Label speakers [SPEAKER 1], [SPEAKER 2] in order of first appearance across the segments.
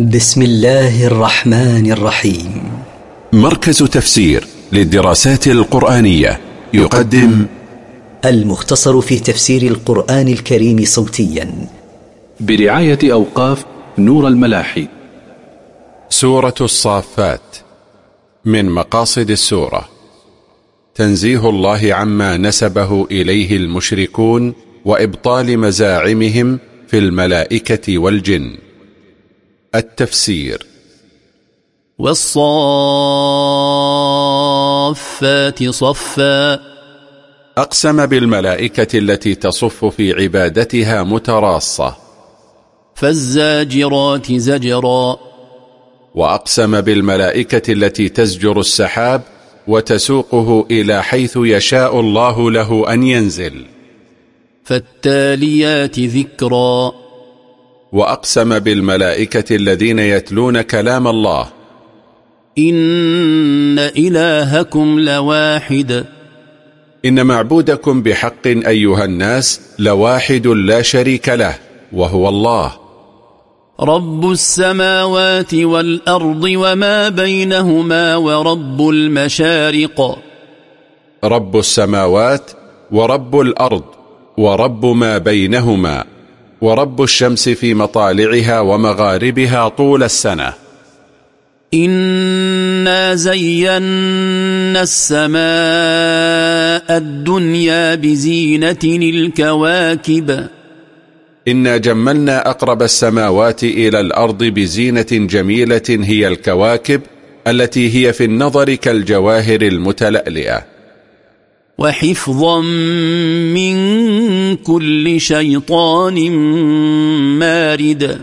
[SPEAKER 1] بسم الله الرحمن الرحيم.
[SPEAKER 2] مركز تفسير للدراسات القرآنية يقدم
[SPEAKER 1] المختصر في تفسير القرآن الكريم صوتيا.
[SPEAKER 3] برعاية أوقاف نور الملاحي.
[SPEAKER 2] سورة الصافات من مقاصد السورة. تنزيه الله عما نسبه إليه المشركون وإبطال مزاعمهم في الملائكة والجن. التفسير.
[SPEAKER 4] والصافات صفا.
[SPEAKER 2] أقسم بالملائكة التي تصف في عبادتها متراصة.
[SPEAKER 4] فالزاجرات زجرا.
[SPEAKER 2] وأقسم بالملائكة التي تزجر السحاب وتسوقه إلى حيث يشاء الله له أن ينزل.
[SPEAKER 4] فالتاليات ذكرا.
[SPEAKER 2] وأقسم بالملائكة الذين يتلون كلام الله.
[SPEAKER 4] إن إلهكم لواحد.
[SPEAKER 2] إن معبودكم بحق أيها الناس لواحد لا شريك له وهو الله.
[SPEAKER 4] رب السماوات والأرض وما بينهما ورب المشارق.
[SPEAKER 2] رب السماوات ورب الأرض ورب ما بينهما. ورب الشمس في مطالعها ومغاربها طول السنة.
[SPEAKER 4] إنا زينا السماء الدنيا بزينة الكواكب.
[SPEAKER 2] إنا جملنا أقرب السماوات إلى الأرض بزينة جميلة هي الكواكب التي هي في النظر كالجواهر المتلألئة.
[SPEAKER 4] وحفظا من كل شيطان مارد.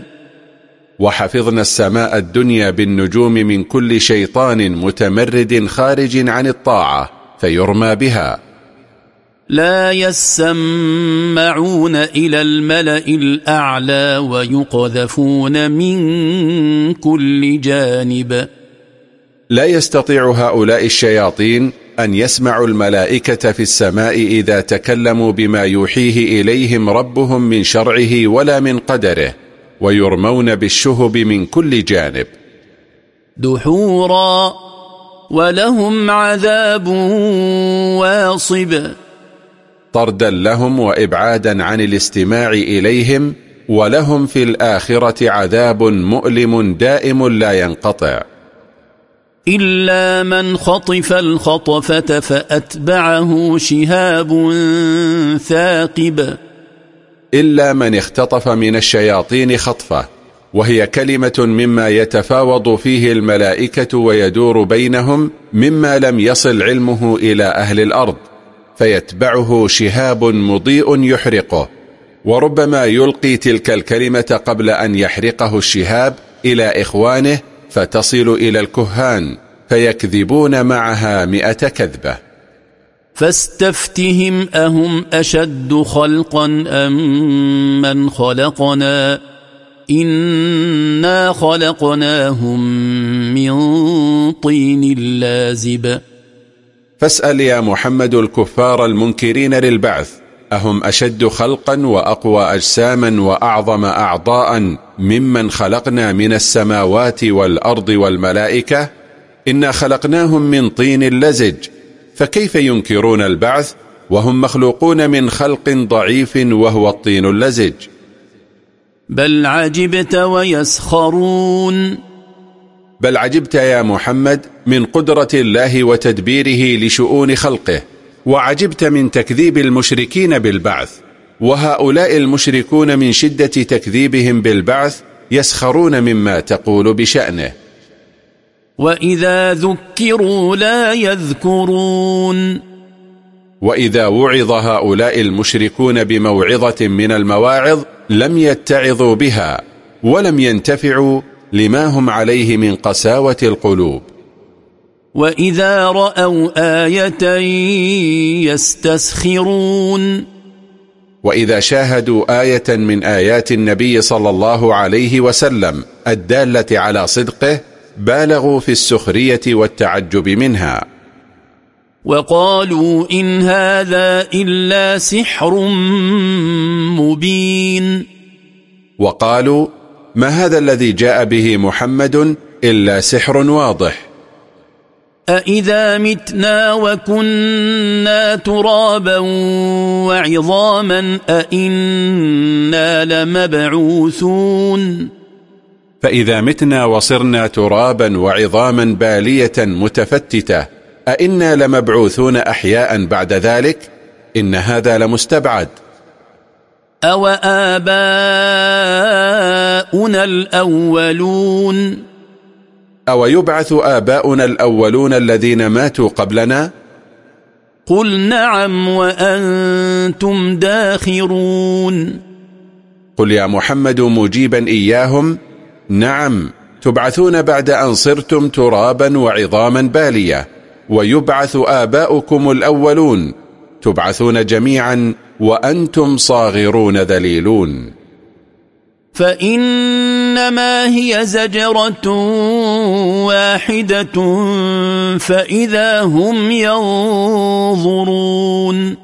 [SPEAKER 2] وحفظنا السماء الدنيا بالنجوم من كل شيطان متمرد خارج عن الطاعة فيرمى بها.
[SPEAKER 4] لا يسمعون إلى الملأ الأعلى ويقذفون من كل جانب.
[SPEAKER 2] لا يستطيع هؤلاء الشياطين أن يسمعوا الملائكة في السماء إذا تكلموا بما يوحيه إليهم ربهم من شرعه ولا من قدره ويرمون بالشهب من كل جانب.
[SPEAKER 4] دحورا ولهم عذاب واصب.
[SPEAKER 2] طردا لهم وإبعادا عن الاستماع إليهم ولهم في الآخرة عذاب مؤلم دائم لا ينقطع.
[SPEAKER 4] إلا من خطف الخطفة فأتبعه شهاب ثاقب.
[SPEAKER 2] إلا من اختطف من الشياطين خطفة وهي كلمة مما يتفاوض فيه الملائكة ويدور بينهم مما لم يصل علمه إلى أهل الأرض فيتبعه شهاب مضيء يحرقه وربما يلقي تلك الكلمة قبل أن يحرقه الشهاب إلى إخوانه فتصل إلى الكهان فيكذبون معها مئة كذبة.
[SPEAKER 4] فاستفتهم أهم أشد خلقا أم من خلقنا؟ إنا خلقناهم من طين لازب.
[SPEAKER 2] فاسأل يا محمد الكفار المنكرين للبعث أهم أشد خلقا وأقوى أجساما وأعظم أعضاء ممن خلقنا من السماوات والأرض والملائكة. إنا خلقناهم من طين لزج فكيف ينكرون البعث؟ وهم مخلوقون من خلق ضعيف وهو الطين اللزج.
[SPEAKER 4] بل عجبت ويسخرون.
[SPEAKER 2] بل عجبت يا محمد من قدرة الله وتدبيره لشؤون خلقه. وعجبت من تكذيب المشركين بالبعث وهؤلاء المشركون من شدة تكذيبهم بالبعث يسخرون مما تقول بشأنه.
[SPEAKER 4] وإذا ذكروا لا يذكرون.
[SPEAKER 2] وإذا وعظ هؤلاء المشركون بموعظة من المواعظ لم يتعظوا بها ولم ينتفعوا لما هم عليه من قساوة القلوب.
[SPEAKER 4] وإذا رأوا آية يستسخرون
[SPEAKER 2] وإذا شاهدوا آية من آيات النبي صلى الله عليه وسلم الدالة على صدقه بالغوا في السخرية والتعجب منها.
[SPEAKER 4] وقالوا إن هذا إلا سحر مبين.
[SPEAKER 2] وقالوا ما هذا الذي جاء به محمد إلا سحر واضح؟
[SPEAKER 4] أإذا متنا وكنا ترابا وعظاما أإنا لمبعوثون
[SPEAKER 2] فإذا متنا وصرنا ترابا وعظاما بالية متفتتة أئنا لمبعوثون أحياء بعد ذلك إن هذا لمستبعد
[SPEAKER 4] أو آباؤنا الأولون
[SPEAKER 2] أو يبعث آباؤنا الأولون الذين ماتوا قبلنا؟
[SPEAKER 4] قل نعم وأنتم داخرون
[SPEAKER 2] قل يا محمد مجيبا إياهم. نعم تبعثون بعد أن صرتم ترابا وعظاما بالية. ويبعث آباؤكم الأولون. تبعثون جميعا وأنتم صاغرون ذليلون.
[SPEAKER 4] فإنما هي زجرة واحدة فإذا هم ينظرون.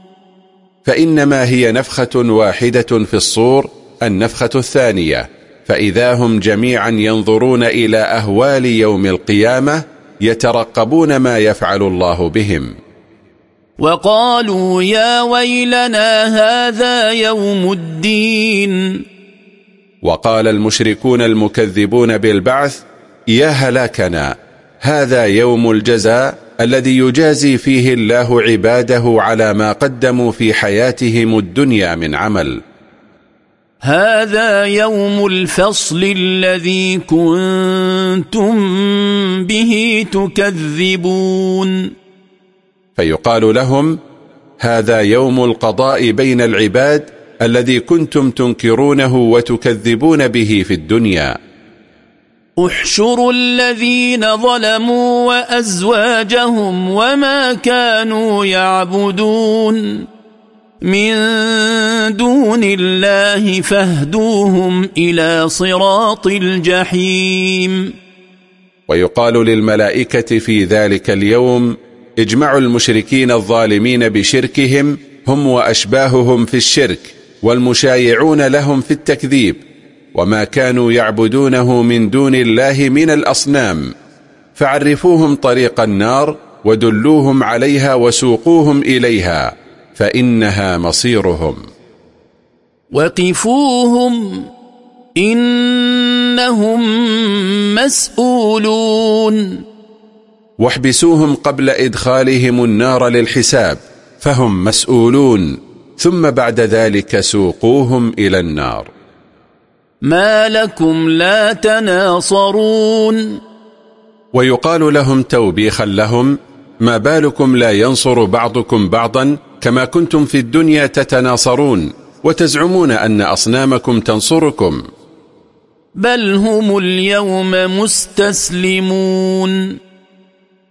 [SPEAKER 2] فإنما هي نفخة واحدة في الصور النفخة الثانية. فإذا هم جميعا ينظرون إلى أهوال يوم القيامة يترقبون ما يفعل الله بهم.
[SPEAKER 4] وقالوا يا ويلنا هذا يوم الدين.
[SPEAKER 2] وقال المشركون المكذبون بالبعث يا هلاكنا هذا يوم الجزاء الذي يجازي فيه الله عباده على ما قدموا في حياتهم الدنيا من عمل.
[SPEAKER 4] هذا يوم الفصل الذي كنتم به تكذبون.
[SPEAKER 2] فيقال لهم هذا يوم القضاء بين العباد الذي كنتم تنكرونه وتكذبون به في الدنيا.
[SPEAKER 4] احشروا الذين ظلموا وأزواجهم وما كانوا يعبدون. من دون الله فاهدوهم إلى صراط الجحيم.
[SPEAKER 2] ويقال للملائكة في ذلك اليوم اجمعوا المشركين الظالمين بشركهم هم وأشباههم في الشرك. والمشايعون لهم في التكذيب وما كانوا يعبدونه من دون الله من الأصنام. فعرفوهم طريق النار ودلوهم عليها وسوقوهم إليها فإنها مصيرهم.
[SPEAKER 4] وقفوهم إنهم مسؤولون.
[SPEAKER 2] واحبسوهم قبل إدخالهم النار للحساب فهم مسؤولون. ثم بعد ذلك سوقوهم إلى النار.
[SPEAKER 4] ما لكم لا تناصرون.
[SPEAKER 2] ويقال لهم توبيخا لهم ما بالكم لا ينصر بعضكم بعضا كما كنتم في الدنيا تتناصرون وتزعمون أن أصنامكم تنصركم.
[SPEAKER 4] بل هم اليوم مستسلمون.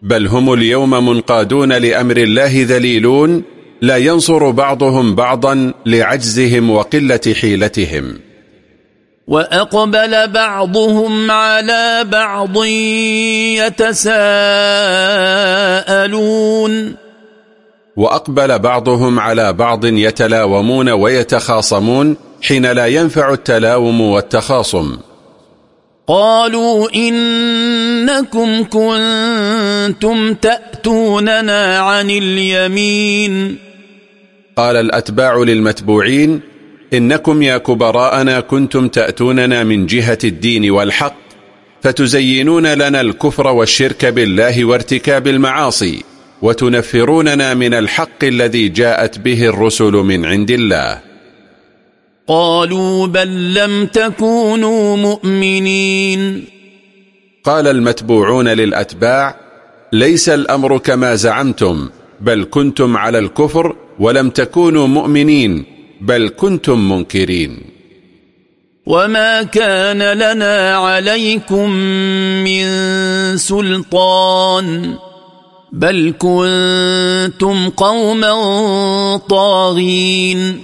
[SPEAKER 2] بل هم اليوم منقادون لأمر الله ذليلون لا ينصر بعضهم بعضا لعجزهم وقلة حيلتهم.
[SPEAKER 4] وأقبل بعضهم على بعض يتساءلون.
[SPEAKER 2] وأقبل بعضهم على بعض يتلاومون ويتخاصمون حين لا ينفع التلاوم والتخاصم.
[SPEAKER 4] قالوا إنكم كنتم تأتوننا عن اليمين.
[SPEAKER 2] قال الأتباع للمتبوعين إنكم يا كبراءنا كنتم تأتوننا من جهة الدين والحق فتزينون لنا الكفر والشرك بالله وارتكاب المعاصي وتنفروننا من الحق الذي جاءت به الرسل من عند الله.
[SPEAKER 4] قالوا بل لم تكونوا مؤمنين.
[SPEAKER 2] قال المتبوعون للأتباع ليس الأمر كما زعمتم بل كنتم على الكفر ولم تكونوا مؤمنين بل كنتم منكرين.
[SPEAKER 4] وما كان لنا عليكم من سلطان بل كنتم قوما طاغين.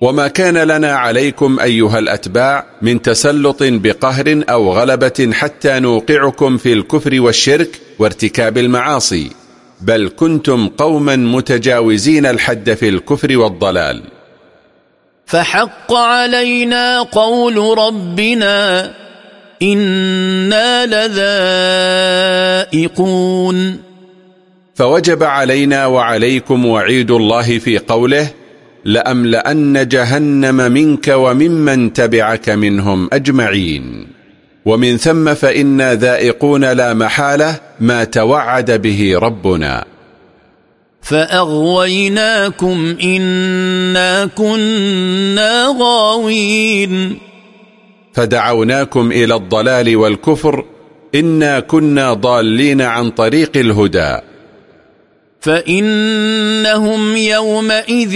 [SPEAKER 2] وما كان لنا عليكم أيها الأتباع من تسلط بقهر أو غلبة حتى نوقعكم في الكفر والشرك وارتكاب المعاصي. بل كنتم قوما متجاوزين الحد في الكفر والضلال.
[SPEAKER 4] فحق علينا قول ربنا إنا لذائقون.
[SPEAKER 2] فوجب علينا وعليكم وعيد الله في قوله لأملأن جهنم منك وممن تبعك منهم أجمعين. ومن ثم فإنا ذائقون لا محالة ما توعد به ربنا.
[SPEAKER 4] فأغويناكم إنا كنا غاوين.
[SPEAKER 2] فدعوناكم إلى الضلال والكفر إنا كنا ضالين عن طريق الهدى.
[SPEAKER 4] فإنهم يومئذ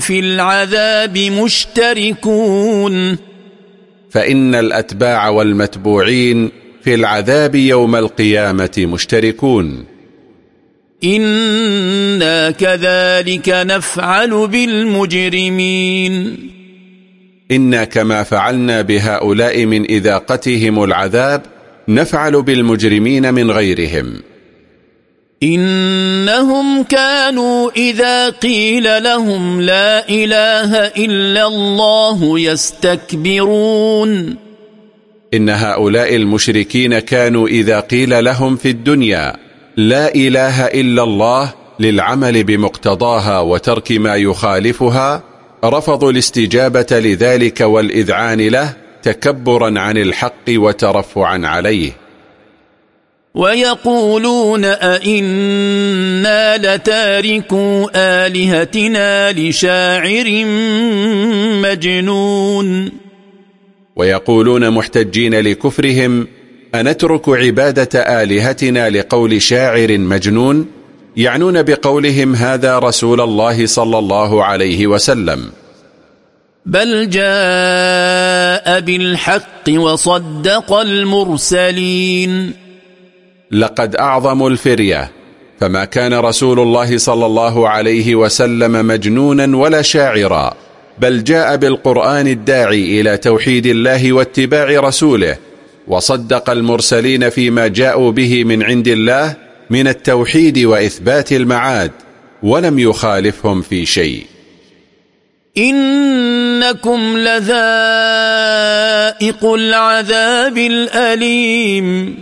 [SPEAKER 4] في العذاب مشتركون.
[SPEAKER 2] فإن الأتباع والمتبوعين في العذاب يوم القيامة مشتركون.
[SPEAKER 4] إنا كذلك نفعل بالمجرمين.
[SPEAKER 2] إنا كما فعلنا بهؤلاء من إذاقتهم العذاب نفعل بالمجرمين من غيرهم.
[SPEAKER 4] إنهم كانوا إذا قيل لهم لا إله إلا الله يستكبرون.
[SPEAKER 2] إن هؤلاء المشركين كانوا إذا قيل لهم في الدنيا لا إله إلا الله للعمل بمقتضاها وترك ما يخالفها رفضوا الاستجابة لذلك والإذعان له تكبرا عن الحق وترفعا عليه.
[SPEAKER 4] ويقولون أئنا لتاركوا آلهتنا لشاعر مجنون.
[SPEAKER 2] ويقولون محتجين لكفرهم أنترك عبادة آلهتنا لقول شاعر مجنون؟ يعنون بقولهم هذا رسول الله صلى الله عليه وسلم.
[SPEAKER 4] بل جاء بالحق وصدق المرسلين.
[SPEAKER 2] لقد أعظم الفرية فما كان رسول الله صلى الله عليه وسلم مجنونا ولا شاعرا بل جاء بالقرآن الداعي إلى توحيد الله واتباع رسوله وصدق المرسلين فيما جاءوا به من عند الله من التوحيد وإثبات المعاد ولم يخالفهم في شيء.
[SPEAKER 4] إنكم لذائق العذاب الأليم.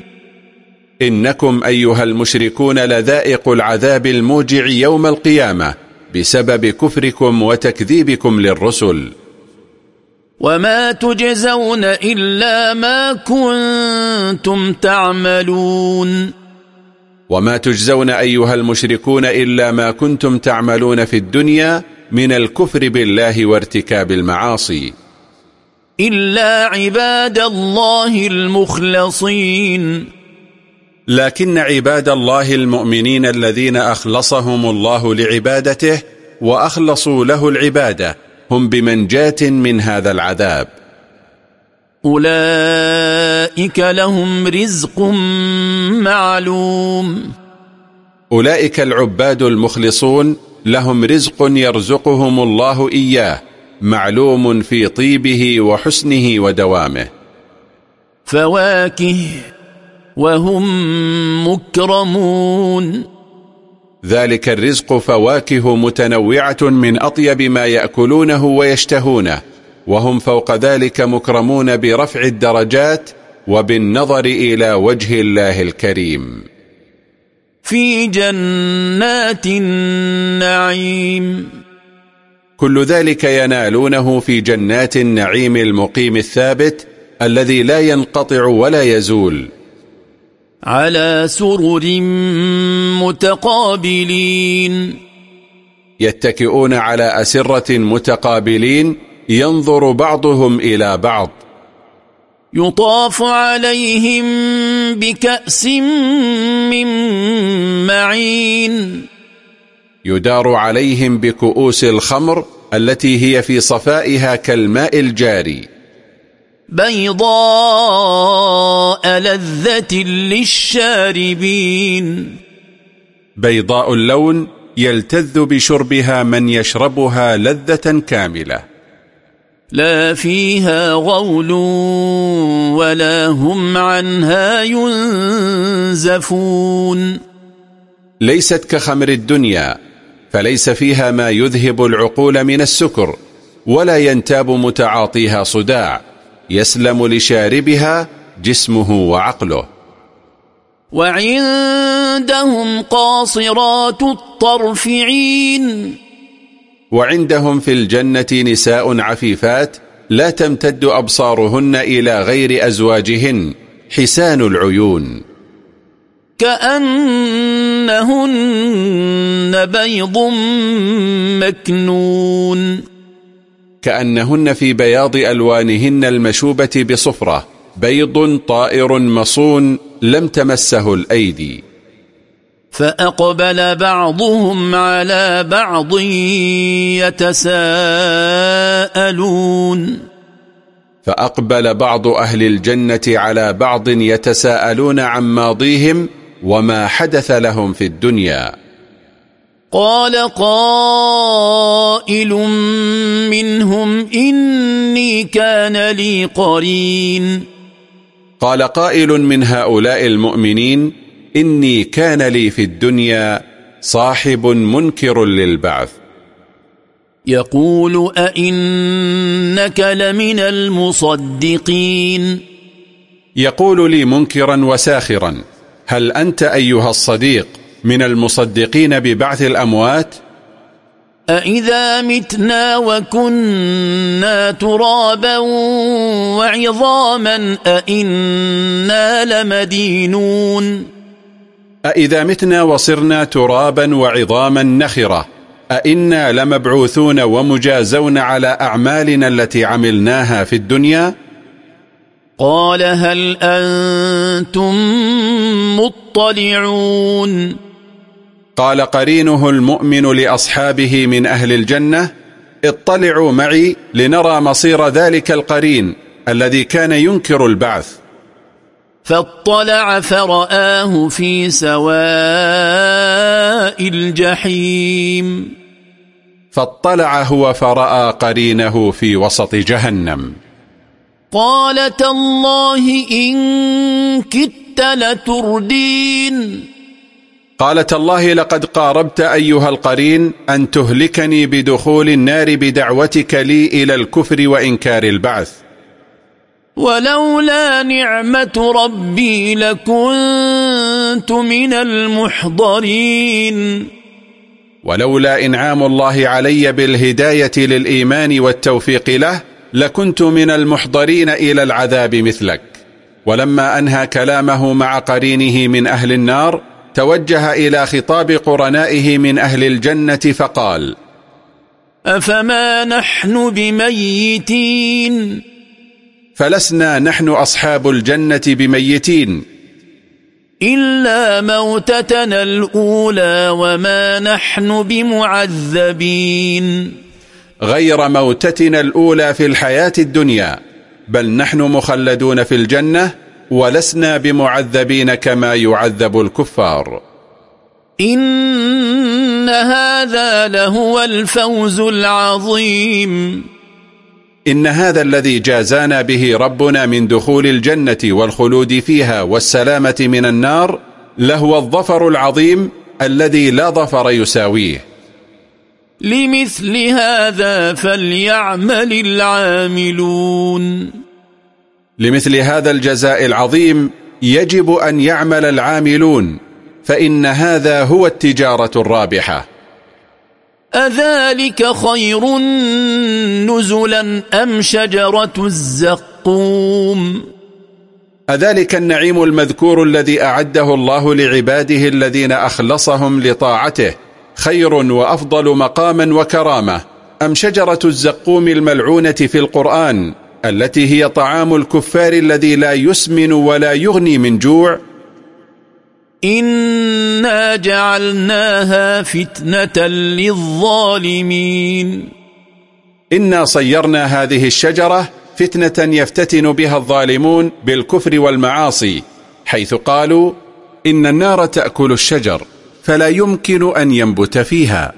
[SPEAKER 2] إنكم أيها المشركون لذائق العذاب الموجع يوم القيامة بسبب كفركم وتكذيبكم للرسل.
[SPEAKER 4] وما تجزون إلا ما كنتم تعملون.
[SPEAKER 2] وما تجزون أيها المشركون إلا ما كنتم تعملون في الدنيا من الكفر بالله وارتكاب المعاصي.
[SPEAKER 4] إلا عباد الله المخلصين.
[SPEAKER 2] لكن عباد الله المؤمنين الذين أخلصهم الله لعبادته وأخلصوا له العبادة هم بمنجاة من هذا العذاب.
[SPEAKER 4] أولئك لهم رزق معلوم.
[SPEAKER 2] أولئك العباد المخلصون لهم رزق يرزقهم الله إياه معلوم في طيبه وحسنه ودوامه.
[SPEAKER 4] فواكه وهم مكرمون.
[SPEAKER 2] ذلك الرزق فواكه متنوعة من أطيب ما يأكلونه ويشتهونه وهم فوق ذلك مكرمون برفع الدرجات وبالنظر إلى وجه الله الكريم.
[SPEAKER 4] في جنات النعيم.
[SPEAKER 2] كل ذلك ينالونه في جنات النعيم المقيم الثابت الذي لا ينقطع ولا يزول.
[SPEAKER 4] على سرر متقابلين.
[SPEAKER 2] يتكئون على أسرة متقابلين ينظر بعضهم إلى بعض.
[SPEAKER 4] يطاف عليهم بكأس من معين.
[SPEAKER 2] يدار عليهم بكؤوس الخمر التي هي في صفائها كالماء الجاري.
[SPEAKER 4] بيضاء لذة للشاربين.
[SPEAKER 2] بيضاء اللون يلتذ بشربها من يشربها لذة كاملة.
[SPEAKER 4] لا فيها غول ولا هم عنها ينزفون.
[SPEAKER 2] ليست كخمر الدنيا فليس فيها ما يذهب العقول من السكر ولا ينتاب متعاطيها صداع. يسلم لشاربها جسمه وعقله.
[SPEAKER 4] وعندهم قاصرات الطرف عين
[SPEAKER 2] وعندهم في الجنة نساء عفيفات لا تمتد أبصارهن إلى غير أزواجهن حسان العيون.
[SPEAKER 4] كأنهن بيض مكنون.
[SPEAKER 2] كأنهن في بياض ألوانهن المشوبة بصفرة بيض طائر مصون لم تمسه الأيدي.
[SPEAKER 4] فأقبل بعضهم على بعض يتساءلون.
[SPEAKER 2] فأقبل بعض أهل الجنة على بعض يتساءلون عن ماضيهم وما حدث لهم في الدنيا.
[SPEAKER 4] قال قائل منهم إني كان لي قرين.
[SPEAKER 2] قال قائل من هؤلاء المؤمنين إني كان لي في الدنيا صاحب منكر للبعث.
[SPEAKER 4] يقول أئنك لمن المصدقين.
[SPEAKER 2] يقول لي منكرا وساخرا هل أنت أيها الصديق؟ من المصدقين ببعث الأموات؟
[SPEAKER 4] أإذا متنا وكنا ترابا وعظاما أإنا لمدينون
[SPEAKER 2] أإذا متنا وصرنا ترابا وعظاما نخرة أإنا لمبعوثون ومجازون على أعمالنا التي عملناها في الدنيا؟
[SPEAKER 4] قال هل أنتم مطلعون
[SPEAKER 2] قال قرينه المؤمن لأصحابه من أهل الجنة اطلعوا معي لنرى مصير ذلك القرين الذي كان ينكر البعث.
[SPEAKER 4] فاطلع فرآه في سواء الجحيم.
[SPEAKER 2] فاطلع هو فرأى قرينه في وسط جهنم.
[SPEAKER 4] قال تالله إن كدت لتردين.
[SPEAKER 2] قالت الله لقد قاربت أيها القرين أن تهلكني بدخول النار بدعوتك لي إلى الكفر وإنكار البعث.
[SPEAKER 4] ولولا نعمة ربي لكنت من المحضرين.
[SPEAKER 2] ولولا إنعام الله علي بالهداية للإيمان والتوفيق له لكنت من المحضرين إلى العذاب مثلك. ولما أنهى كلامه مع قرينه من أهل النار توجه إلى خطاب قرنائه من أهل الجنة فقال
[SPEAKER 4] أفما نحن بميتين؟
[SPEAKER 2] فلسنا نحن أصحاب الجنة بميتين.
[SPEAKER 4] إلا موتتنا الأولى وما نحن بمعذبين.
[SPEAKER 2] غير موتتنا الأولى في الحياة الدنيا بل نحن مخلدون في الجنة ولسنا بمعذبين كما يعذب الكفار.
[SPEAKER 4] إن هذا لهو الفوز العظيم.
[SPEAKER 2] إن هذا الذي جازانا به ربنا من دخول الجنة والخلود فيها والسلامة من النار لهو الظفر العظيم الذي لا ظفر يساويه.
[SPEAKER 4] لمثل هذا فليعمل العاملون.
[SPEAKER 2] لمثل هذا الجزاء العظيم يجب أن يعمل العاملون فإن هذا هو التجارة الرابحة.
[SPEAKER 4] أذلك خير نزلا أم شجرة الزقوم؟
[SPEAKER 2] أذلك النعيم المذكور الذي أعده الله لعباده الذين أخلصهم لطاعته خير وأفضل مقاما وكرامة. أم شجرة الزقوم الملعونة في القرآن؟ التي هي طعام الكفار الذي لا يسمن ولا يغني من جوع.
[SPEAKER 4] إنا جعلناها فتنة للظالمين.
[SPEAKER 2] إنا صيرنا هذه الشجرة فتنة يفتتن بها الظالمون بالكفر والمعاصي حيث قالوا إن النار تأكل الشجر فلا يمكن أن ينبت فيها.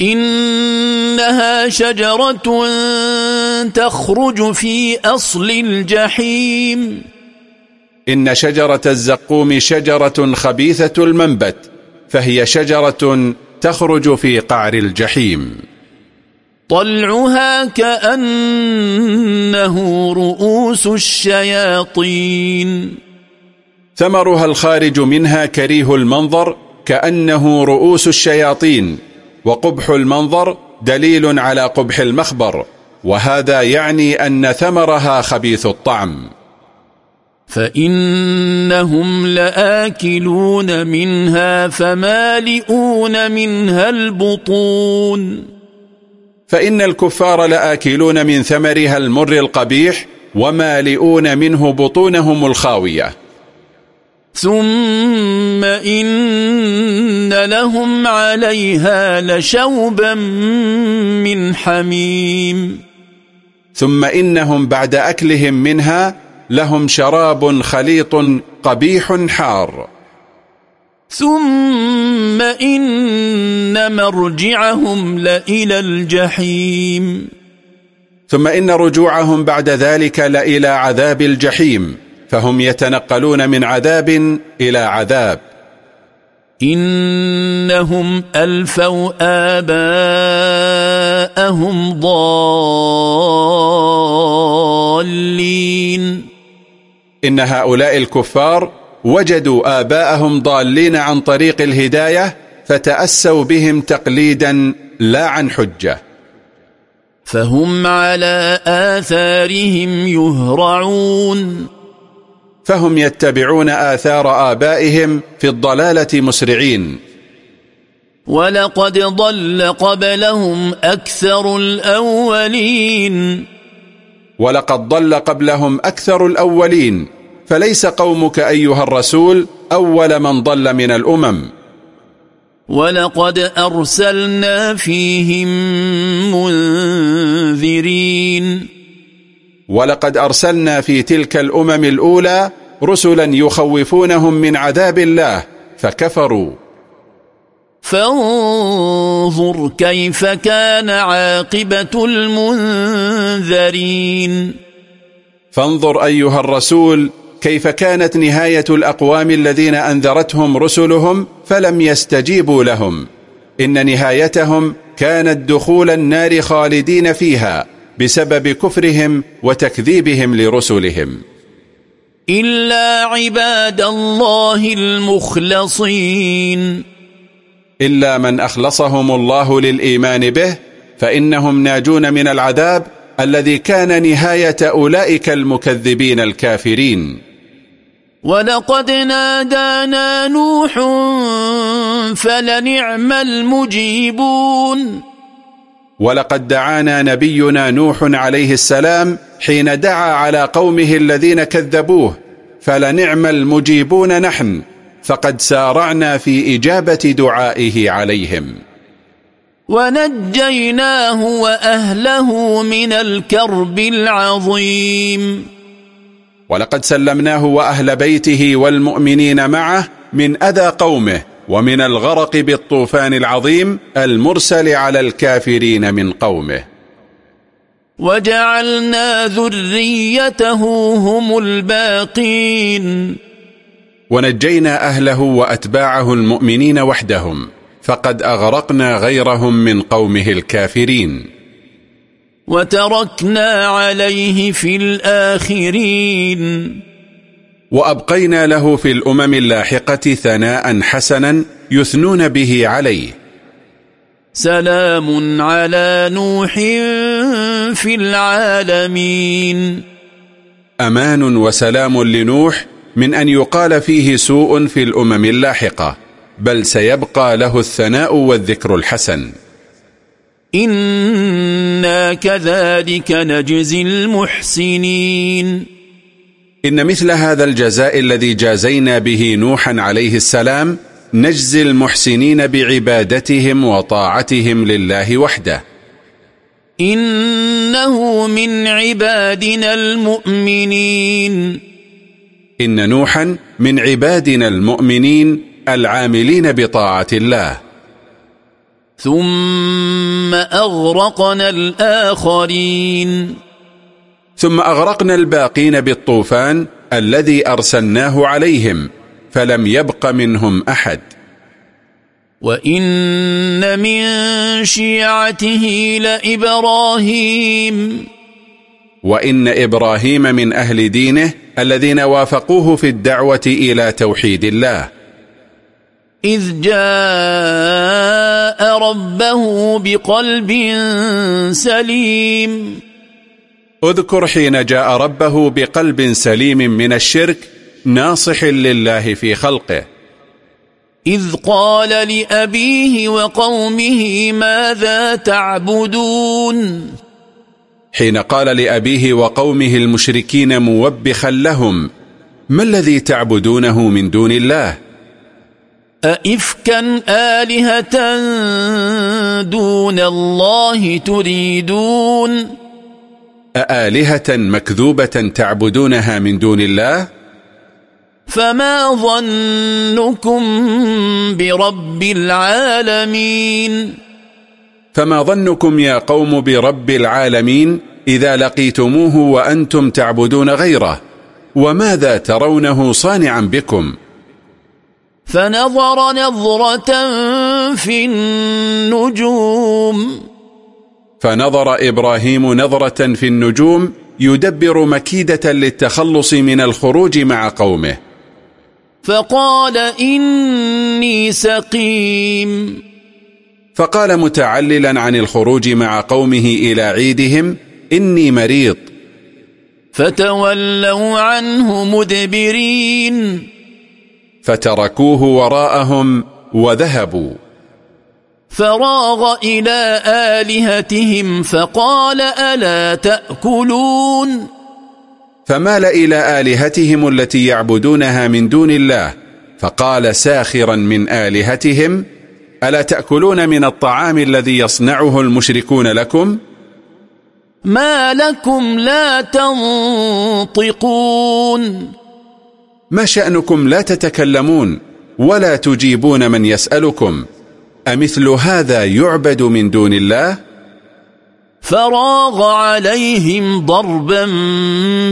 [SPEAKER 4] إنها شجرة تخرج في أصل الجحيم.
[SPEAKER 2] إن شجرة الزقوم شجرة خبيثة المنبت فهي شجرة تخرج في قعر الجحيم.
[SPEAKER 4] طلعها كأنه رؤوس الشياطين.
[SPEAKER 2] ثمرها الخارج منها كريه المنظر كأنه رؤوس الشياطين وقبح المنظر دليل على قبح المخبر. وهذا يعني أن ثمرها خبيث الطعم.
[SPEAKER 4] فإنهم لآكلون منها فمالئون منها البطون.
[SPEAKER 2] فإن الكفار لآكلون من ثمرها المر القبيح ومالئون منه بطونهم الخاوية.
[SPEAKER 4] ثم إن لهم عليها لشوبا من حميم.
[SPEAKER 2] ثم إنهم بعد أكلهم منها لهم شراب خليط قبيح حار.
[SPEAKER 4] ثم إن مرجعهم لإلى الجحيم.
[SPEAKER 2] ثم إن رجوعهم بعد ذلك لإلى عذاب الجحيم فهم يتنقلون من عذاب إلى عذاب.
[SPEAKER 4] إنهم ألفوا آباءهم ضالين.
[SPEAKER 2] إن هؤلاء الكفار وجدوا آباءهم ضالين عن طريق الهداية فتأسوا بهم تقليدا لا عن حجة.
[SPEAKER 4] فهم على آثارهم يهرعون.
[SPEAKER 2] فهم يتبعون آثار آبائهم في الضلالة مسرعين.
[SPEAKER 4] ولقد ضل قبلهم أكثر الأولين.
[SPEAKER 2] ولقد ضل قبلهم أكثر الأولين. فليس قومك أيها الرسول أول من ضل من الأمم.
[SPEAKER 4] ولقد أرسلنا فيهم منذرين.
[SPEAKER 2] ولقد أرسلنا في تلك الأمم الأولى رسلا يخوفونهم من عذاب الله فكفروا.
[SPEAKER 4] فانظر كيف كان عاقبة المنذرين.
[SPEAKER 2] فانظر أيها الرسول كيف كانت نهاية الأقوام الذين أنذرتهم رسلهم فلم يستجيبوا لهم. إن نهايتهم كانت دخول النار خالدين فيها بسبب كفرهم وتكذيبهم لرسلهم.
[SPEAKER 4] إلا عباد الله المخلصين.
[SPEAKER 2] إلا من أخلصهم الله للإيمان به فإنهم ناجون من العذاب الذي كان نهاية أولئك المكذبين الكافرين.
[SPEAKER 4] ولقد نادانا نوح فلنعم المجيبون.
[SPEAKER 2] ولقد دعانا نبينا نوح عليه السلام حين دعا على قومه الذين كذبوه فلنعم المجيبون نحن فقد سارعنا في إجابة دعائه عليهم.
[SPEAKER 4] ونجيناه وأهله من الكرب العظيم.
[SPEAKER 2] ولقد سلمناه وأهل بيته والمؤمنين معه من أذى قومه ومن الغرق بالطوفان العظيم المرسل على الكافرين من قومه.
[SPEAKER 4] وجعلنا ذريته هم الباقين.
[SPEAKER 2] ونجينا أهله وأتباعه المؤمنين وحدهم فقد أغرقنا غيرهم من قومه الكافرين.
[SPEAKER 4] وتركنا عليه في الآخرين.
[SPEAKER 2] وأبقينا له في الأمم اللاحقة ثناء حسنا يثنون به عليه.
[SPEAKER 4] سلام على نوح في العالمين.
[SPEAKER 2] أمان وسلام لنوح من أن يقال فيه سوء في الأمم اللاحقة بل سيبقى له الثناء والذكر الحسن.
[SPEAKER 4] إنا كذلك نجزي المحسنين.
[SPEAKER 2] إن مثل هذا الجزاء الذي جازينا به نوحا عليه السلام نجزي المحسنين بعبادتهم وطاعتهم لله وحده.
[SPEAKER 4] إنه من عبادنا المؤمنين.
[SPEAKER 2] إن نوحا من عبادنا المؤمنين العاملين بطاعة الله.
[SPEAKER 4] ثم أغرقنا الآخرين.
[SPEAKER 2] ثم أغرقنا الباقين بالطوفان الذي أرسلناه عليهم فلم يبق منهم أحد.
[SPEAKER 4] وإن من شيعته لإبراهيم.
[SPEAKER 2] وإن إبراهيم من أهل دينه الذين وافقوه في الدعوة إلى توحيد الله.
[SPEAKER 4] إذ جاء ربه بقلب سليم.
[SPEAKER 2] اذكر حين جاء ربه بقلب سليم من الشرك ناصح لله في خلقه.
[SPEAKER 4] إذ قال لأبيه وقومه ماذا تعبدون؟
[SPEAKER 2] حين قال لأبيه وقومه المشركين موبخا لهم ما الذي تعبدونه من دون الله؟
[SPEAKER 4] أئفكا آلهة دون الله تريدون؟
[SPEAKER 2] أآلهة مكذوبة تعبدونها من دون الله؟
[SPEAKER 4] فما ظنكم برب العالمين؟
[SPEAKER 2] فما ظنكم يا قوم برب العالمين إذا لقيتموه وأنتم تعبدون غيره؟ وماذا ترونه صانعا بكم؟
[SPEAKER 4] فنظر نظرة في النجوم.
[SPEAKER 2] فنظر إبراهيم نظرة في النجوم يدبر مكيدة للتخلص من الخروج مع قومه.
[SPEAKER 4] فقال إني سقيم.
[SPEAKER 2] فقال متعللا عن الخروج مع قومه إلى عيدهم إني مريض.
[SPEAKER 4] فتولوا عنه مدبرين.
[SPEAKER 2] فتركوه وراءهم وذهبوا.
[SPEAKER 4] فراغ إلى آلهتهم فقال ألا تأكلون؟
[SPEAKER 2] فمال إلى آلهتهم التي يعبدونها من دون الله فقال ساخرا من آلهتهم ألا تأكلون من الطعام الذي يصنعه المشركون لكم؟
[SPEAKER 4] ما لكم لا تنطقون.
[SPEAKER 2] ما شأنكم لا تتكلمون ولا تجيبون من يسألكم؟ أمثل هذا يعبد من دون الله؟
[SPEAKER 4] فراغ عليهم ضربا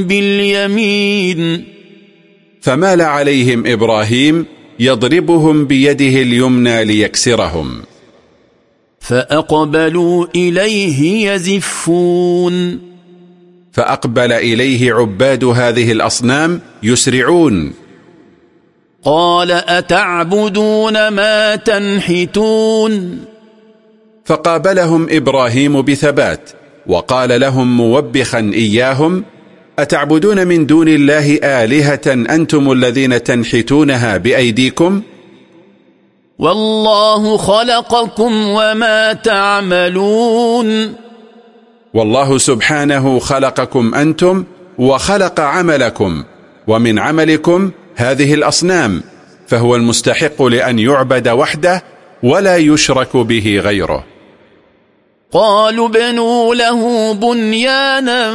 [SPEAKER 4] باليمين.
[SPEAKER 2] فمال عليهم إبراهيم يضربهم بيده اليمنى ليكسرهم.
[SPEAKER 4] فأقبلوا إليه يزفون.
[SPEAKER 2] فأقبل إليه عباد هذه الأصنام يسرعون.
[SPEAKER 4] قال أتعبدون ما تنحتون؟
[SPEAKER 2] فقابلهم إبراهيم بثبات وقال لهم موبخا إياهم أتعبدون من دون الله آلهة أنتم الذين تنحتونها بأيديكم؟
[SPEAKER 4] والله خلقكم وما تعملون.
[SPEAKER 2] والله سبحانه خلقكم أنتم وخلق عملكم ومن عملكم هذه الأصنام فهو المستحق لأن يعبد وحده ولا يشرك به غيره.
[SPEAKER 4] قالوا بنوا له بنيانا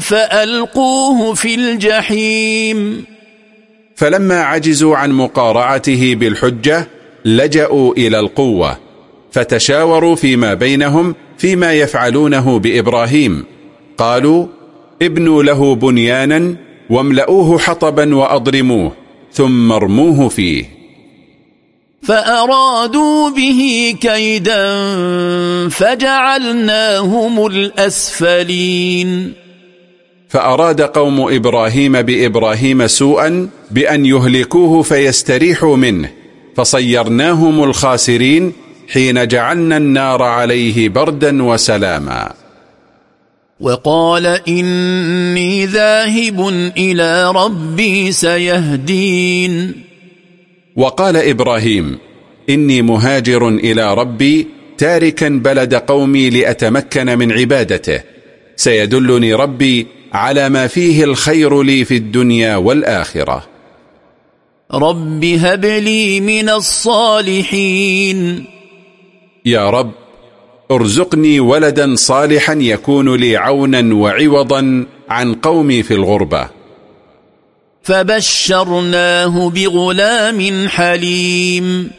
[SPEAKER 4] فألقوه في الجحيم.
[SPEAKER 2] فلما عجزوا عن مقارعته بالحجة لجأوا إلى القوة فتشاوروا فيما بينهم فيما يفعلونه بإبراهيم. قالوا ابنوا له بنيانا واملؤوه حطبا وأضرموه ثم ارموه فيه.
[SPEAKER 4] فأرادوا به كيدا فجعلناهم الأسفلين.
[SPEAKER 2] فأراد قوم إبراهيم بإبراهيم سوءا بأن يهلكوه فيستريحوا منه فصيرناهم الخاسرين حين جعلنا النار عليه بردا وسلاما.
[SPEAKER 4] وقال إني ذاهب إلى ربي سيهدين.
[SPEAKER 2] وقال إبراهيم إني مهاجر إلى ربي تاركا بلد قومي لأتمكن من عبادته. سيدلني ربي على ما فيه الخير لي في الدنيا والآخرة.
[SPEAKER 4] رب هب لي من الصالحين.
[SPEAKER 2] يا رب ارزقني ولدا صالحا يكون لي عونا وعوضا عن قومي في الغربة.
[SPEAKER 4] فبشرناه بغلام حليم.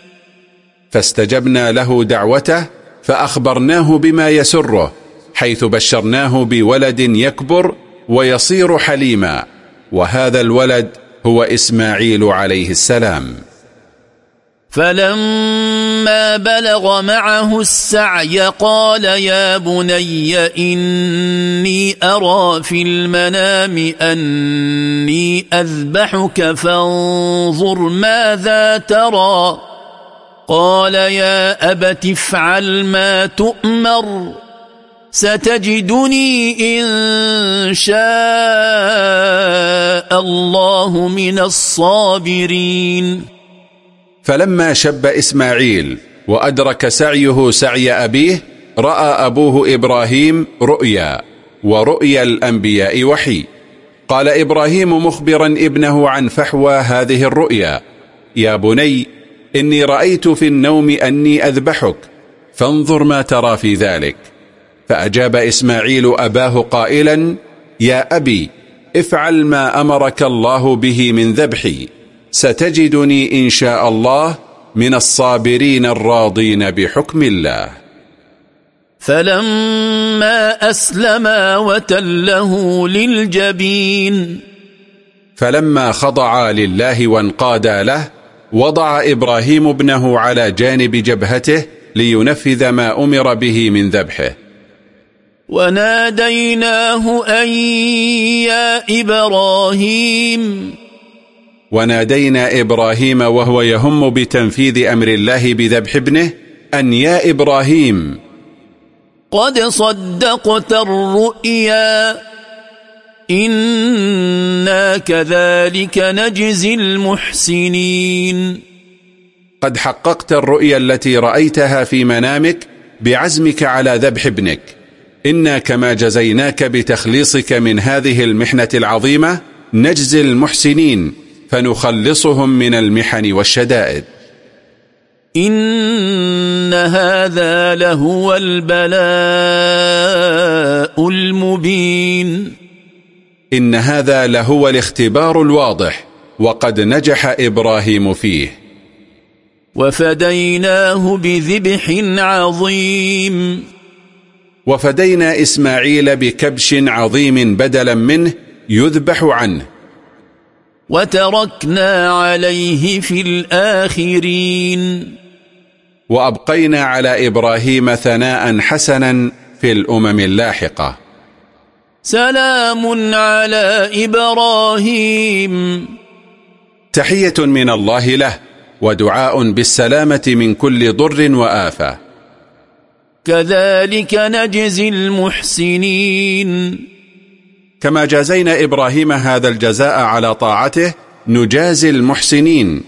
[SPEAKER 2] فاستجبنا له دعوته فأخبرناه بما يسره حيث بشرناه بولد يكبر ويصير حليما وهذا الولد هو إسماعيل عليه السلام.
[SPEAKER 4] فلما بلغ معه السعي قال يا بني إني أرى في المنام أني أذبحك فانظر ماذا ترى قال يا أبت افعل ما تؤمر ستجدني إن شاء الله من الصابرين
[SPEAKER 2] فلما شب إسماعيل وأدرك سعيه سعي أبيه رأى أبوه إبراهيم رؤيا ورؤيا الأنبياء وحي. قال إبراهيم مخبرا ابنه عن فحوى هذه الرؤيا يا بني إني رأيت في النوم أني أذبحك فانظر ما ترى في ذلك. فأجاب إسماعيل أباه قائلا يا أبي افعل ما أمرك الله به من ذبحي. ستجدني إن شاء الله من الصابرين الراضين بحكم الله.
[SPEAKER 4] فلما أسلما وتله للجبين.
[SPEAKER 2] فلما خضعا لله وانقادا له وضع إبراهيم ابنه على جانب جبهته لينفذ ما أمر به من ذبحه.
[SPEAKER 4] وناديناه أن يا إبراهيم
[SPEAKER 2] ونادينا إبراهيم وهو يهم بتنفيذ أمر الله بذبح ابنه أن يا إبراهيم
[SPEAKER 4] قد صدقت الرؤيا. إنا كذلك نجزي المحسنين.
[SPEAKER 2] قد حققت الرؤيا التي رأيتها في منامك بعزمك على ذبح ابنك. إنا كما جزيناك بتخليصك من هذه المحنة العظيمة نجزي المحسنين. فنخلصهم من المحن والشدائد.
[SPEAKER 4] إن هذا لهو البلاء المبين.
[SPEAKER 2] إن هذا لهو الاختبار الواضح وقد نجح إبراهيم فيه.
[SPEAKER 4] وفديناه بذبح عظيم.
[SPEAKER 2] وفدينا إسماعيل بكبش عظيم بدلا منه يذبح عنه.
[SPEAKER 4] وتركنا عليه في الآخرين.
[SPEAKER 2] وأبقينا على إبراهيم ثناء حسنا في الأمم اللاحقة.
[SPEAKER 4] سلام على إبراهيم.
[SPEAKER 2] تحية من الله له ودعاء بالسلامة من كل ضر وآفة.
[SPEAKER 4] كذلك نجزي المحسنين.
[SPEAKER 2] كما جازينا إبراهيم هذا الجزاء على طاعته نجازي المحسنين.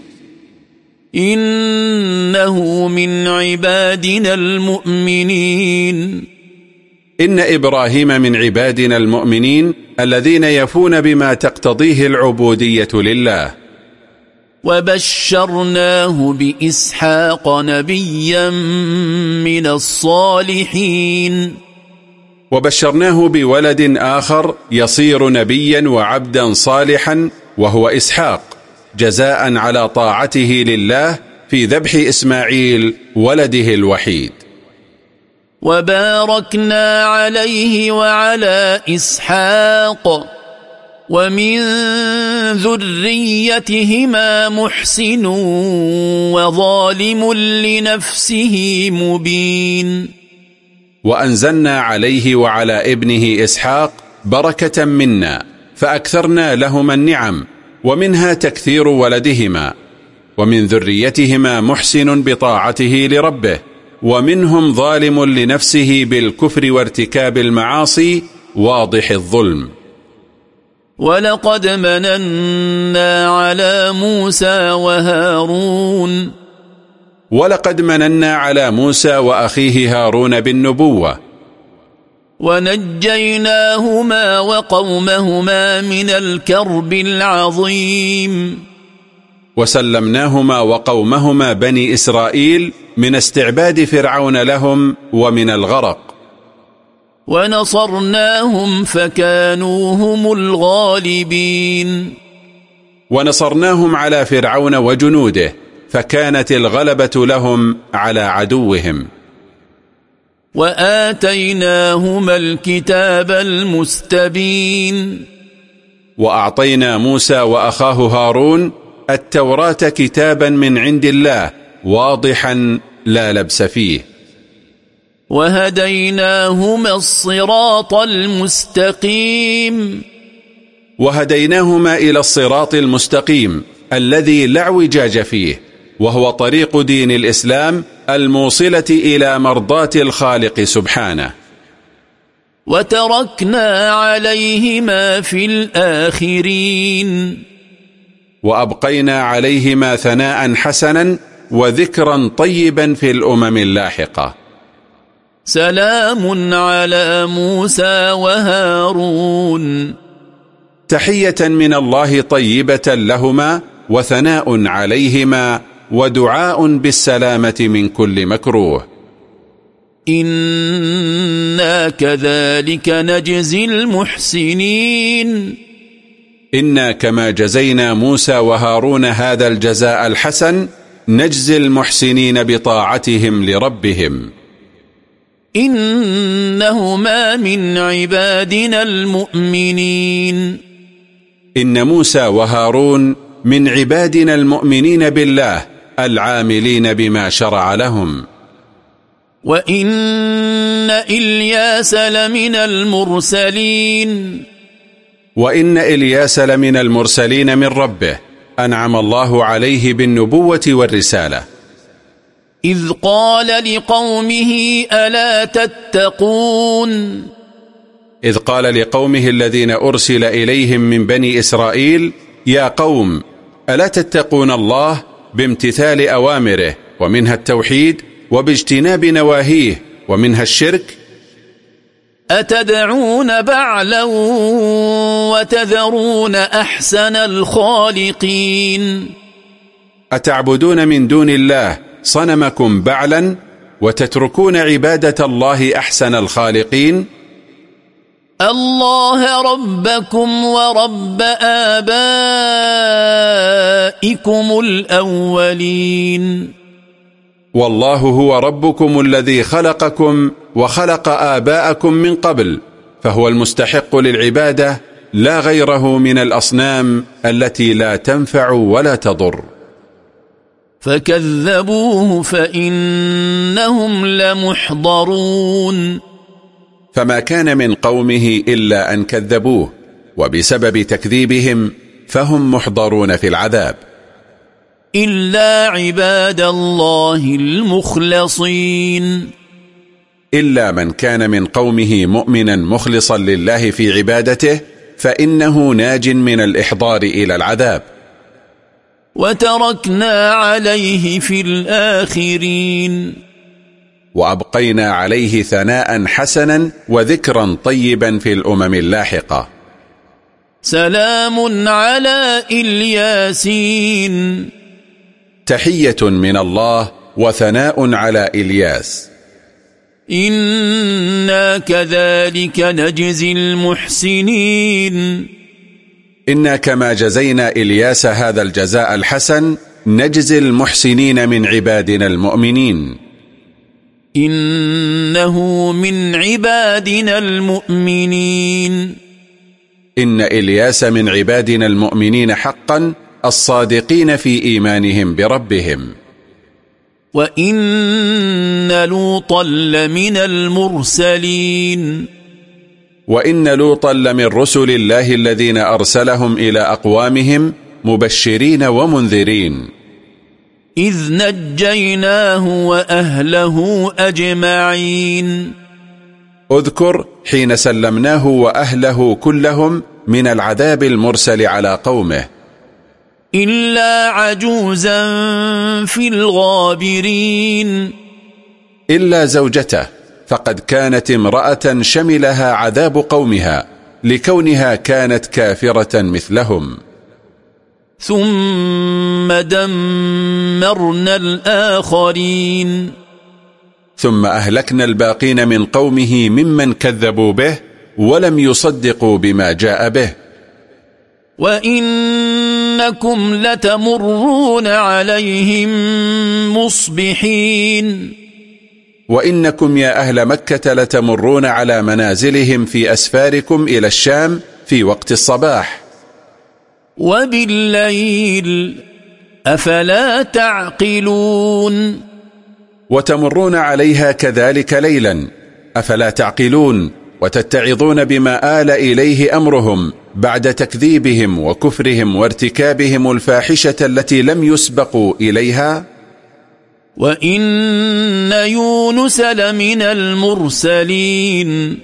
[SPEAKER 4] إنه من عبادنا المؤمنين.
[SPEAKER 2] إن إبراهيم من عبادنا المؤمنين الذين يفون بما تقتضيه العبودية لله.
[SPEAKER 4] وبشرناه بإسحاق نبيا من الصالحين.
[SPEAKER 2] وبشرناه بولد آخر يصير نبيا وعبدا صالحا وهو إسحاق جزاء على طاعته لله في ذبح إسماعيل ولده الوحيد.
[SPEAKER 4] وباركنا عليه وعلى إسحاق ومن ذريتهما محسن وظالم لنفسه مبين.
[SPEAKER 2] وأنزلنا عليه وعلى ابنه إسحاق بركة منا فأكثرنا لهما النعم ومنها تكثير ولدهما ومن ذريتهما محسن بطاعته لربه ومنهم ظالم لنفسه بالكفر وارتكاب المعاصي واضح الظلم.
[SPEAKER 4] ولقد مننا على موسى وهارون
[SPEAKER 2] ولقد مننا على موسى وأخيه هارون بالنبوة.
[SPEAKER 4] ونجيناهما وقومهما من الكرب العظيم.
[SPEAKER 2] وسلمناهما وقومهما بني إسرائيل من استعباد فرعون لهم ومن الغرق.
[SPEAKER 4] ونصرناهم فكانوا هم الغالبين.
[SPEAKER 2] ونصرناهم على فرعون وجنوده. فكانت الغلبة لهم على عدوهم.
[SPEAKER 4] وآتيناهما الكتاب المستبين.
[SPEAKER 2] وأعطينا موسى وأخاه هارون التوراة كتابا من عند الله واضحا لا لبس فيه.
[SPEAKER 4] وهديناهما الصراط المستقيم.
[SPEAKER 2] وهديناهما إلى الصراط المستقيم الذي لا اعوجاج فيه. وهو طريق دين الإسلام الموصلة إلى مرضاة الخالق سبحانه.
[SPEAKER 4] وتركنا عليهما في الآخرين.
[SPEAKER 2] وأبقينا عليهما ثناء حسنا وذكرا طيبا في الأمم اللاحقة.
[SPEAKER 4] سلام على موسى وهارون.
[SPEAKER 2] تحية من الله طيبة لهما وثناء عليهما ودعاء بالسلامة من كل مكروه.
[SPEAKER 4] إنا كذلك نجزي المحسنين.
[SPEAKER 2] إنا كما جزينا موسى وهارون هذا الجزاء الحسن نجزي المحسنين بطاعتهم لربهم.
[SPEAKER 4] إنهما من عبادنا المؤمنين.
[SPEAKER 2] إن موسى وهارون من عبادنا المؤمنين بالله العاملين بما شرع لهم.
[SPEAKER 4] وإن إلياس لمن المرسلين.
[SPEAKER 2] وإن إلياس لمن المرسلين من ربه. أنعم الله عليه بالنبوة والرسالة.
[SPEAKER 4] إذ قال لقومه ألا تتقون؟
[SPEAKER 2] إذ قال لقومه الذين أرسل إليهم من بني إسرائيل يا قوم ألا تتقون الله؟ بامتثال أوامره ومنها التوحيد وباجتناب نواهيه ومنها الشرك.
[SPEAKER 4] أتدعون بعلا وتذرون أحسن الخالقين؟
[SPEAKER 2] أتعبدون من دون الله صنمكم بعلا وتتركون عبادة الله أحسن الخالقين؟
[SPEAKER 4] الله ربكم ورب آبائكم الأولين.
[SPEAKER 2] والله هو ربكم الذي خلقكم وخلق آباءكم من قبل فهو المستحق للعبادة لا غيره من الأصنام التي لا تنفع ولا تضر.
[SPEAKER 4] فكذبوه فإنهم لمحضرون.
[SPEAKER 2] فما كان من قومه إلا أن كذبوه وبسبب تكذيبهم فهم محضرون في العذاب.
[SPEAKER 4] إلا عباد الله المخلصين.
[SPEAKER 2] إلا من كان من قومه مؤمنا مخلصا لله في عبادته فإنه ناج من الإحضار إلى العذاب.
[SPEAKER 4] وتركنا عليه في الآخرين.
[SPEAKER 2] وأبقينا عليه ثناء حسنا وذكرا طيبا في الأمم اللاحقة.
[SPEAKER 4] سلام على إلياسين.
[SPEAKER 2] تحية من الله وثناء على إلياس.
[SPEAKER 4] إنا كذلك نجزي المحسنين.
[SPEAKER 2] إنا كما جزينا إلياس هذا الجزاء الحسن نجزي المحسنين من عبادنا المؤمنين.
[SPEAKER 4] إنه من عبادنا المؤمنين.
[SPEAKER 2] إن إلياس من عبادنا المؤمنين حقا الصادقين في إيمانهم بربهم.
[SPEAKER 4] وإن لوطا لمن المرسلين.
[SPEAKER 2] وإن لوطا لمن رسل الله الذين أرسلهم إلى أقوامهم مبشرين ومنذرين.
[SPEAKER 4] إذ نجيناه وأهله أجمعين.
[SPEAKER 2] اذكر حين سلمناه وأهله كلهم من العذاب المرسل على قومه.
[SPEAKER 4] إلا عجوزا في الغابرين.
[SPEAKER 2] إلا زوجته فقد كانت امرأة شملها عذاب قومها لكونها كانت كافرة مثلهم.
[SPEAKER 4] ثم دمرنا الآخرين.
[SPEAKER 2] ثم أهلكنا الباقين من قومه ممن كذبوا به ولم يصدقوا بما جاء به.
[SPEAKER 4] وإنكم لتمرون عليهم مصبحين.
[SPEAKER 2] وإنكم يا أهل مكة لتمرون على منازلهم في أسفاركم إلى الشام في وقت الصباح.
[SPEAKER 4] وبالليل أفلا تعقلون
[SPEAKER 2] وتمرون عليها كذلك ليلا أفلا تعقلون وتتعظون بما آل إليه أمرهم بعد تكذيبهم وكفرهم وارتكابهم الفاحشة التي لم يسبقوا إليها؟
[SPEAKER 4] وإن يونس لمن المرسلين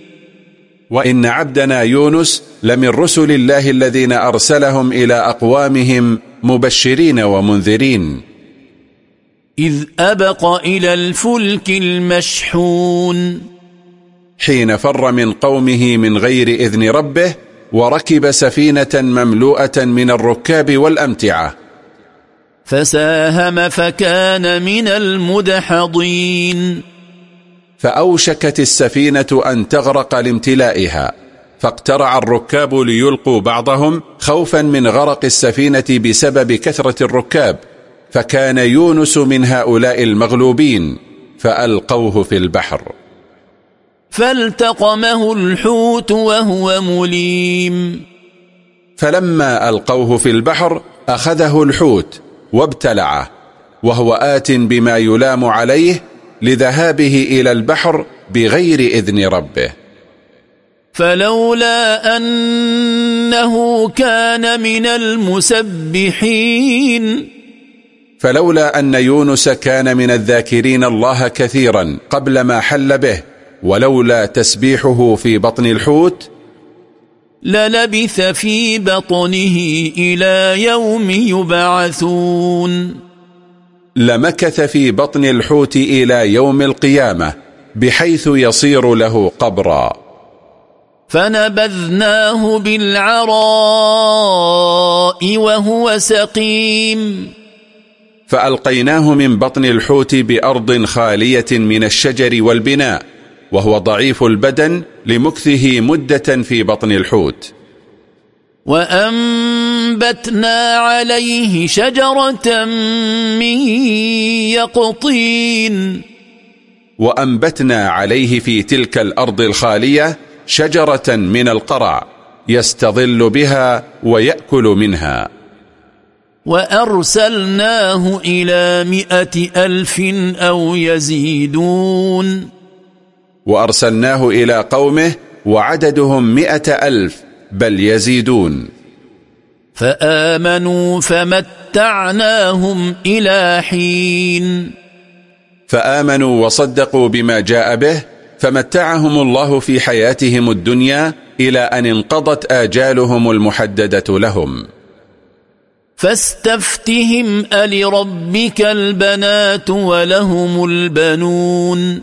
[SPEAKER 2] وإن عبدنا يونس لمن رسل الله الذين أرسلهم إلى أقوامهم مبشرين ومنذرين.
[SPEAKER 4] إذ أبق إلى الفلك المشحون.
[SPEAKER 2] حين فر من قومه من غير إذن ربه وركب سفينة مملوءة من الركاب والأمتعة.
[SPEAKER 4] فساهم فكان من المدحضين.
[SPEAKER 2] فأوشكت السفينة أن تغرق لامتلائها فاقترع الركاب ليلقوا بعضهم خوفا من غرق السفينة بسبب كثرة الركاب فكان يونس من هؤلاء المغلوبين فألقوه في البحر.
[SPEAKER 4] فالتقمه الحوت وهو مليم.
[SPEAKER 2] فلما ألقوه في البحر أخذه الحوت وابتلعه وهو آت بما يلام عليه لذهابه إلى البحر بغير إذن ربه.
[SPEAKER 4] فلولا أنه كان من المسبحين.
[SPEAKER 2] فلولا أن يونس كان من الذاكرين الله كثيرا قبل ما حل به ولولا تسبيحه في بطن الحوت
[SPEAKER 4] للبث في بطنه إلى يوم يبعثون.
[SPEAKER 2] لمكث في بطن الحوت إلى يوم القيامة بحيث يصير له قبرا.
[SPEAKER 4] فنبذناه بالعراء وهو سقيم.
[SPEAKER 2] فألقيناه من بطن الحوت بأرض خالية من الشجر والبناء وهو ضعيف البدن لمكثه مدة في بطن الحوت.
[SPEAKER 4] وأنبتنا عليه شجرة من يقطين.
[SPEAKER 2] وأنبتنا عليه في تلك الأرض الخالية شجرة من القرع يستظل بها ويأكل منها.
[SPEAKER 4] وأرسلناه إلى مئة ألف أو يزيدون.
[SPEAKER 2] وأرسلناه إلى قومه وعددهم مئة ألف بل يزيدون.
[SPEAKER 4] فآمنوا فمتعناهم إلى حين.
[SPEAKER 2] فآمنوا وصدقوا بما جاء به فمتعهم الله في حياتهم الدنيا إلى أن انقضت آجالهم المحددة لهم.
[SPEAKER 4] فاستفتهم ألربك البنات ولهم البنون.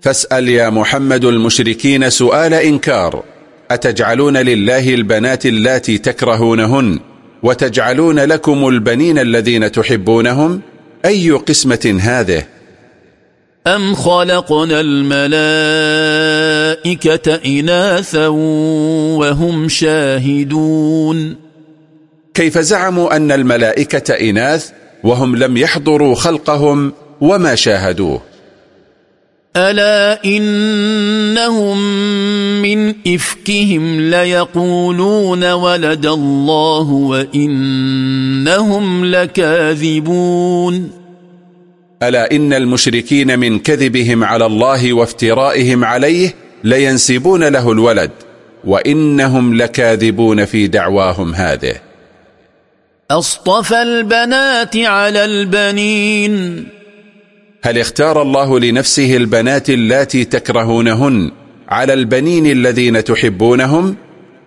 [SPEAKER 2] فاسأل يا محمد المشركين سؤال إنكار. أتجعلون لله البنات اللاتي تكرهونهن وتجعلون لكم البنين الذين تحبونهم؟ أي قسمة هذه؟
[SPEAKER 4] أم خلقنا الملائكة إناثا وهم شاهدون؟
[SPEAKER 2] كيف زعموا أن الملائكة إناث وهم لم يحضروا خلقهم وما شاهدوه؟
[SPEAKER 4] ألا إنهم من إفكهم ليقولون ولد الله وإنهم لكاذبون.
[SPEAKER 2] ألا إن المشركين من كذبهم على الله وافترائهم عليه لينسبون له الولد وإنهم لكاذبون في دعواهم هذه.
[SPEAKER 4] أصطفى البنات على البنين.
[SPEAKER 2] هل اختار الله لنفسه البنات اللاتي تكرهونهن على البنين الذين تحبونهم؟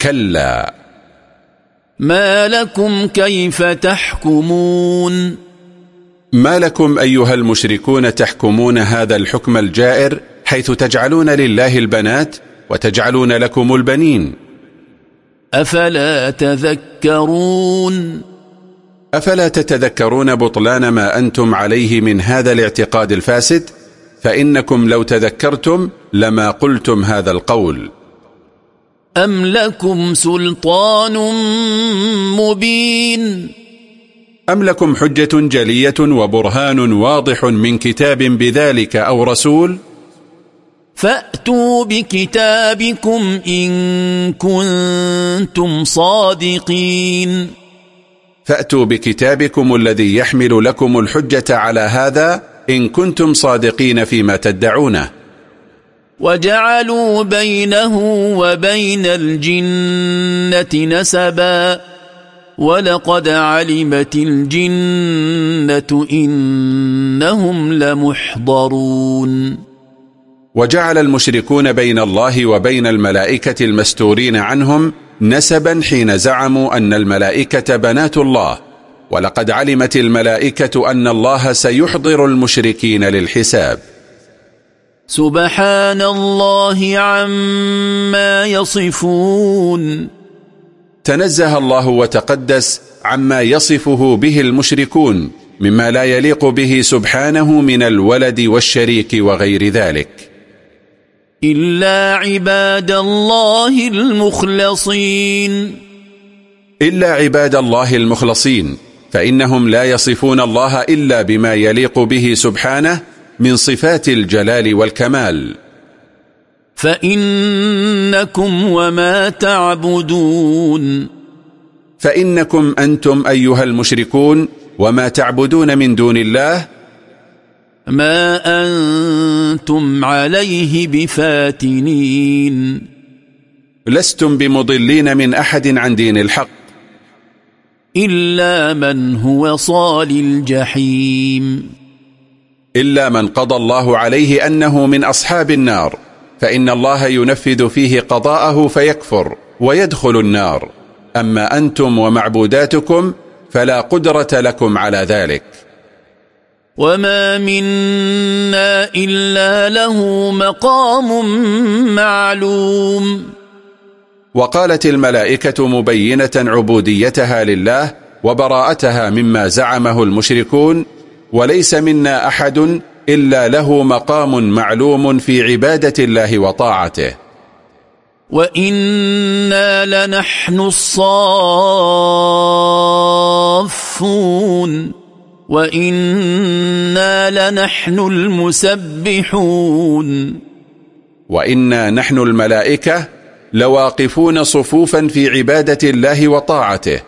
[SPEAKER 2] كلا.
[SPEAKER 4] ما لكم كيف تحكمون؟
[SPEAKER 2] ما لكم أيها المشركون تحكمون هذا الحكم الجائر حيث تجعلون لله البنات وتجعلون لكم البنين؟
[SPEAKER 4] أفلا تذكرون؟
[SPEAKER 2] أفلا تتذكرون بطلان ما أنتم عليه من هذا الاعتقاد الفاسد؟ فإنكم لو تذكرتم لما قلتم هذا القول.
[SPEAKER 4] أم لكم سلطان مبين؟
[SPEAKER 2] أم لكم حجة جلية وبرهان واضح من كتاب بذلك أو رسول؟
[SPEAKER 4] فأتوا بكتابكم إن كنتم صادقين.
[SPEAKER 2] فأتوا بكتابكم الذي يحمل لكم الحجة على هذا إن كنتم صادقين فيما تدعونه.
[SPEAKER 4] وجعلوا بينه وبين الجنة نسبا. ولقد علمت الجنة إنهم لمحضرون.
[SPEAKER 2] وجعل المشركون بين الله وبين الملائكة المستورين عنهم نسبا حين زعموا أن الملائكة بنات الله ولقد علمت الملائكة أن الله سيحضر المشركين للحساب.
[SPEAKER 4] سبحان الله عما يصفون.
[SPEAKER 2] تنزه الله وتقدس عما يصفه به المشركون مما لا يليق به سبحانه من الولد والشريك وغير ذلك.
[SPEAKER 4] إلا عباد الله المخلصين.
[SPEAKER 2] إلا عباد الله المخلصين فإنهم لا يصفون الله إلا بما يليق به سبحانه من صفات الجلال والكمال.
[SPEAKER 4] فإنكم وما تعبدون.
[SPEAKER 2] فإنكم أنتم أيها المشركون وما تعبدون من دون الله
[SPEAKER 4] ما أنتم عليه بفاتنين.
[SPEAKER 2] لستم بمضلين من أحد عن دين الحق.
[SPEAKER 4] إلا من هو صال الجحيم.
[SPEAKER 2] إلا من قضى الله عليه أنه من أصحاب النار فإن الله ينفذ فيه قضاءه فيكفر ويدخل النار. أما أنتم ومعبوداتكم فلا قدرة لكم على ذلك.
[SPEAKER 4] وما منا إلا له مقام معلوم.
[SPEAKER 2] وقالت الملائكة مبينة عبوديتها لله وبراءتها مما زعمه المشركون وليس منا أحد إلا له مقام معلوم في عبادة الله وطاعته.
[SPEAKER 4] وإنا لنحن الصافون. وإنا لنحن المسبحون
[SPEAKER 2] وإنا نحن الملائكة لواقفون صفوفا في عبادة الله وطاعته.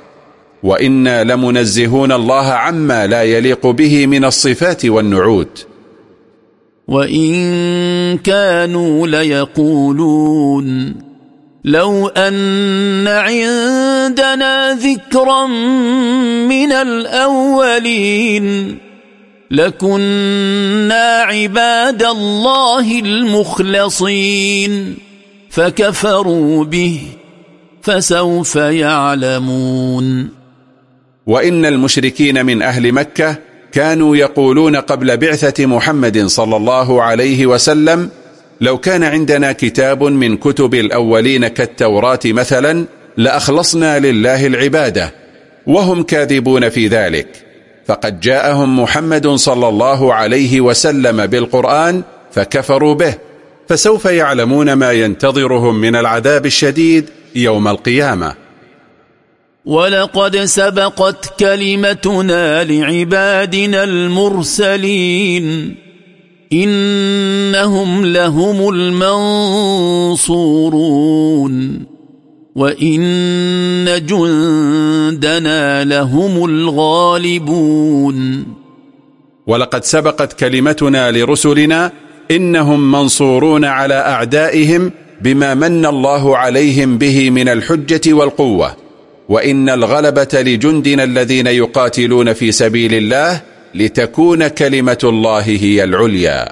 [SPEAKER 2] وإنا لمنزهون الله عما لا يليق به من الصفات والنعوت.
[SPEAKER 4] وإن كانوا ليقولون لو أن عندنا ذكرا من الأولين لكنا عباد الله المخلصين فكفروا به فسوف يعلمون.
[SPEAKER 2] وإن المشركين من أهل مكة كانوا يقولون قبل بعثة محمد صلى الله عليه وسلم لو كان عندنا كتاب من كتب الأولين كالتوراة مثلا لأخلصنا لله العبادة وهم كاذبون في ذلك. فقد جاءهم محمد صلى الله عليه وسلم بالقرآن فكفروا به فسوف يعلمون ما ينتظرهم من العذاب الشديد يوم القيامة.
[SPEAKER 4] ولقد سبقت كلمتنا لعبادنا المرسلين. إنهم لهم المنصورون وإن جندنا لهم الغالبون
[SPEAKER 2] ولقد سبقت كلمتنا لرسلنا إنهم منصورون على أعدائهم بما من الله عليهم به من الحجة والقوة وإن الغلبة لجندنا الذين يقاتلون في سبيل الله لتكون كلمة الله هي العليا.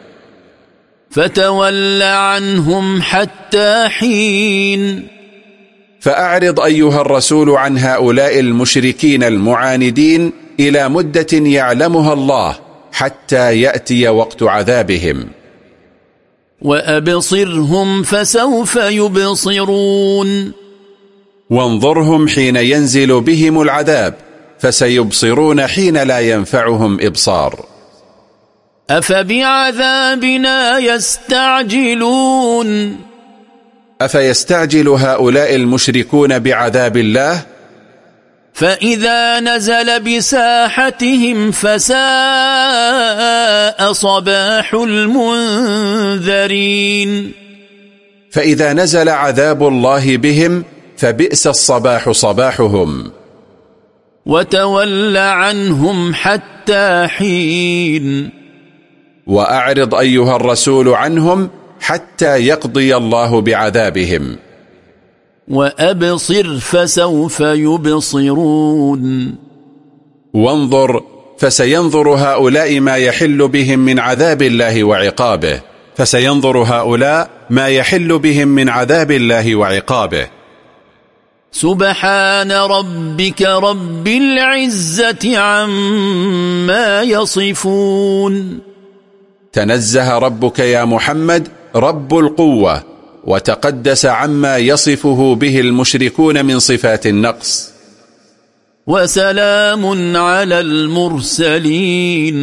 [SPEAKER 4] فتول عنهم حتى حين.
[SPEAKER 2] فأعرض أيها الرسول عن هؤلاء المشركين المعاندين إلى مدة يعلمها الله حتى يأتي وقت عذابهم.
[SPEAKER 4] وأبصرهم فسوف يبصرون.
[SPEAKER 2] وانظرهم حين ينزل بهم العذاب. فسيبصرون حين لا ينفعهم إبصار.
[SPEAKER 4] أفبعذابنا يستعجلون؟
[SPEAKER 2] أفيستعجل هؤلاء المشركون بعذاب الله؟
[SPEAKER 4] فإذا نزل بساحتهم فساء صباح المنذرين.
[SPEAKER 2] فإذا نزل عذاب الله بهم فبئس الصباح صباحهم.
[SPEAKER 4] وتول عنهم حتى حين.
[SPEAKER 2] وأعرض أيها الرسول عنهم حتى يقضي الله بعذابهم.
[SPEAKER 4] وأبصر فسوف يبصرون.
[SPEAKER 2] وانظر فسينظر هؤلاء ما يحل بهم من عذاب الله وعقابه. فسينظر هؤلاء ما يحل بهم من عذاب الله وعقابه.
[SPEAKER 4] سبحان ربك رب العزة عما يصفون.
[SPEAKER 2] تنزه ربك يا محمد رب القوة وتقدس عما يصفه به المشركون من صفات النقص.
[SPEAKER 4] وسلام على المرسلين.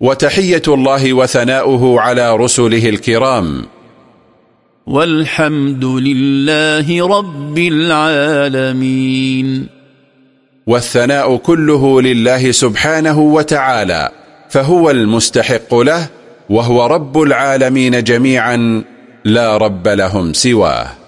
[SPEAKER 2] وتحية الله وثناؤه على رسله الكرام.
[SPEAKER 4] والحمد لله رب العالمين.
[SPEAKER 2] والثناء كله لله سبحانه وتعالى فهو المستحق له وهو رب العالمين جميعا لا رب لهم سواه.